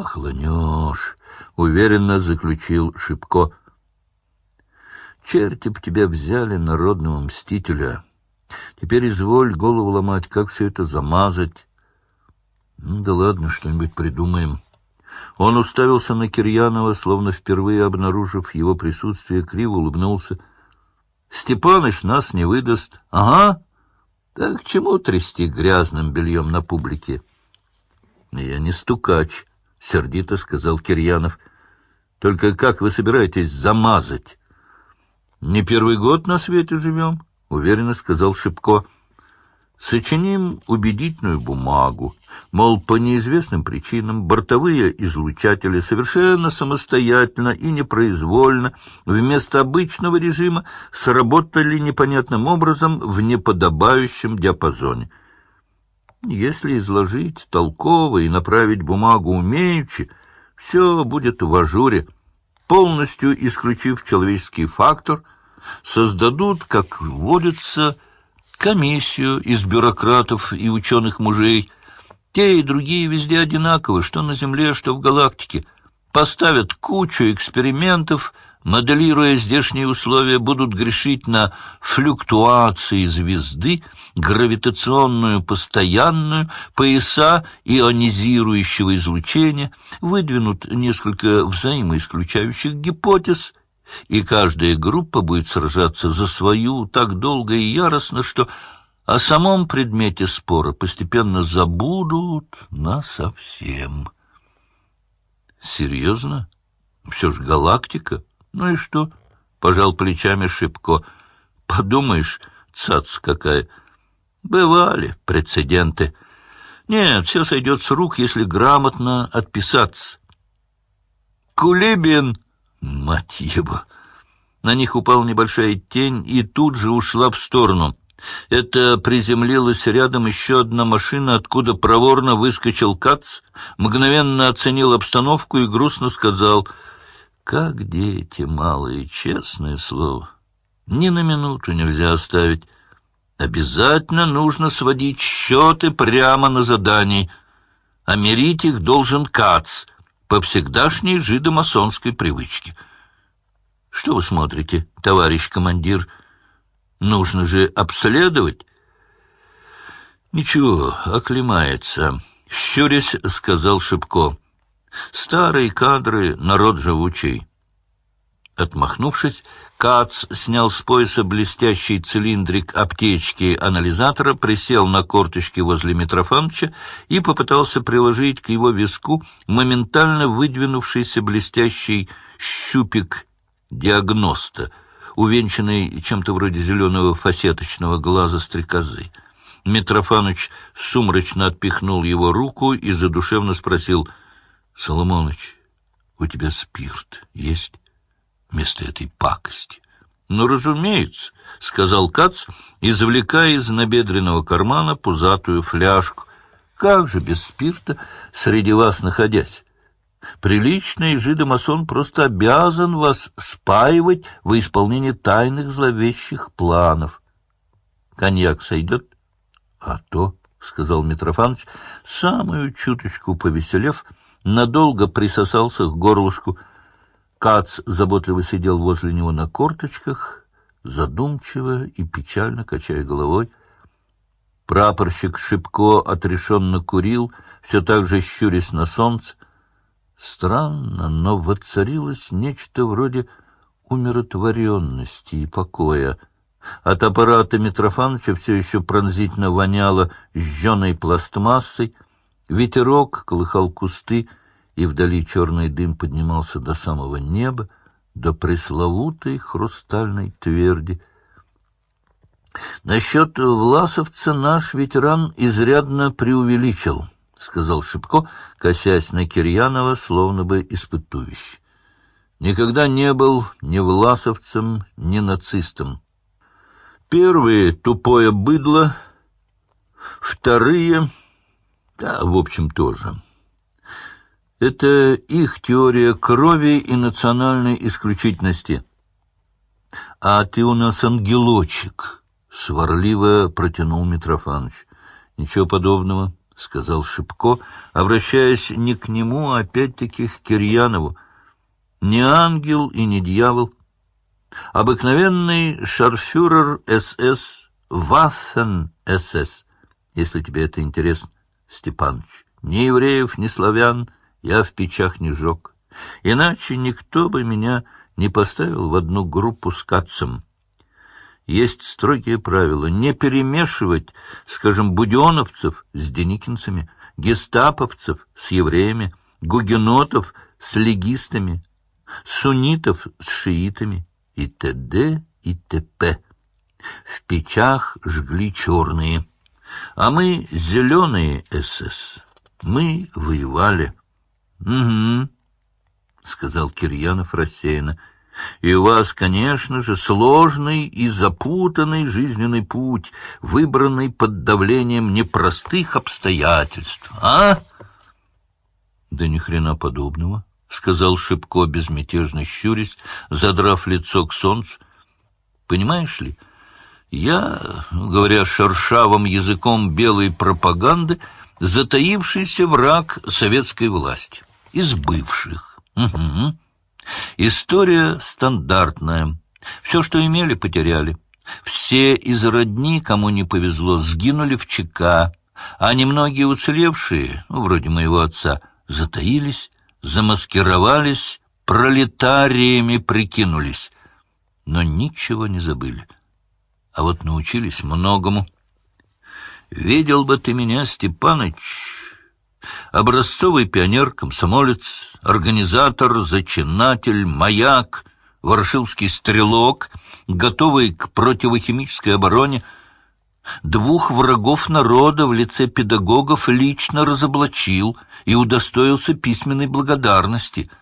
Охланешь, — уверенно заключил Шипко. Черти б тебя взяли, народного мстителя. Теперь изволь голову ломать, как все это замазать. Ну да ладно, что-нибудь придумаем. Он уставился на Кирьянова, словно впервые обнаружив его присутствие, криво улыбнулся. Степаныч нас не выдаст. Ага. Так чему трясти грязным бельем на публике? Я не стукач, — сердито сказал Кирьянов. Только как вы собираетесь замазать? Не первый год на свете живем, — уверенно сказал Шипко. Сочиним убедительную бумагу, мол, по неизвестным причинам бортовые излучатели совершенно самостоятельно и непроизвольно вместо обычного режима сработали непонятным образом в неподобающем диапазоне. Если изложить толково и направить бумагу умеючи, все будет в ажуре, полностью исключив человеческий фактор — создадут, как водится, комиссию из бюрократов и ученых-мужей. Те и другие везде одинаковы, что на Земле, что в галактике. Поставят кучу экспериментов, моделируя здешние условия, будут грешить на флюктуации звезды, гравитационную постоянную, пояса ионизирующего излучения, выдвинут несколько взаимоисключающих гипотез — и каждая группа будет сражаться за свою так долго и яростно, что о самом предмете спора постепенно забудут насовсем. Серьезно? Все ж галактика? Ну и что? Пожал плечами Шипко. Подумаешь, цац какая. Бывали прецеденты. Нет, все сойдет с рук, если грамотно отписаться. Кулибин Мать его! На них упала небольшая тень и тут же ушла в сторону. Это приземлилась рядом еще одна машина, откуда проворно выскочил Кац, мгновенно оценил обстановку и грустно сказал, «Как дети малые, честное слово, ни на минуту нельзя оставить. Обязательно нужно сводить счеты прямо на задании, а мирить их должен Кац» по всегдашней жидомасонской привычке. Что вы смотрите, товарищ командир? Нужно же обследовать. Ничего, оклемается. Щурясь, сказал Шипко. Старые кадры, народ живучий. Отмахнувшись, Кац снял с пояса блестящий цилиндрик аптечки анализатора, присел на корточки возле Митрофановича и попытался приложить к его виску моментально выдвинувшийся блестящий щупик диагноста, увенчанный чем-то вроде зеленого фасеточного глаза стрекозы. Митрофанович сумрачно отпихнул его руку и задушевно спросил, «Соломоныч, у тебя спирт есть?» вместо этой пакости. — Ну, разумеется, — сказал Кац, извлекая из набедренного кармана пузатую фляжку. — Как же без спирта среди вас находясь? Приличный жидомасон просто обязан вас спаивать во исполнение тайных зловещих планов. Коньяк сойдет? — А то, — сказал Митрофанович, самую чуточку повеселев, надолго присосался к горлышку — Кац заботливо сидел возле него на корточках, задумчиво и печально качая головой. Прапорщик Шипко отрешенно курил, все так же щурясь на солнце. Странно, но воцарилось нечто вроде умиротворенности и покоя. От аппарата Митрофановича все еще пронзительно воняло жженой пластмассой, ветерок колыхал кусты, и вдали черный дым поднимался до самого неба, до пресловутой хрустальной тверди. «Насчет власовца наш ветеран изрядно преувеличил», — сказал Шипко, косясь на Кирьянова, словно бы испытующий. «Никогда не был ни власовцем, ни нацистом. Первые — тупое быдло, вторые — да, в общем, тоже». Это их теория крови и национальной исключительности. А ты у нас ангелочек, — сварливо протянул Митрофанович. Ничего подобного, —— сказал Шипко, обращаясь не к нему, а опять-таки к Кирьянову. «Не ангел и не дьявол. Обыкновенный шарфюрер СС, Ваффен-СС, если тебе это интересно, Степаныч. Ни евреев, ни славян я в печах не жег. Иначе никто бы меня не поставил в одну группу с Кацем. Есть строгие правила — не перемешивать, скажем, буденовцев с деникинцами, гестаповцев с евреями, гугенотов с легистами, суннитов с шиитами и т.д. и т.п. В печах жгли черные, а мы зеленые СС. Мы воевали. — Угу, — сказал Кирьянов рассеянно. И у вас, конечно же, сложный и запутанный жизненный путь, выбранный под давлением непростых обстоятельств, а? Да ни хрена подобного, сказал Шипко, безмятежно щурясь, задрав лицо к солнцу. Понимаешь ли, я, говоря шершавым языком белой пропаганды, затаившийся враг советской власти, из бывших. Угу. История стандартная. Все, что имели, потеряли. Все из родни, кому не повезло, сгинули в ЧК, а немногие уцелевшие, ну, вроде моего отца, затаились, замаскировались, пролетариями прикинулись, но ничего не забыли. А вот научились многому. Видел бы ты меня, Степаныч, Образцовый пионер, комсомолец, организатор, зачинатель, маяк, ворошилский стрелок, готовый к противохимической обороне, двух врагов народа в лице педагогов лично разоблачил и удостоился письменной благодарности —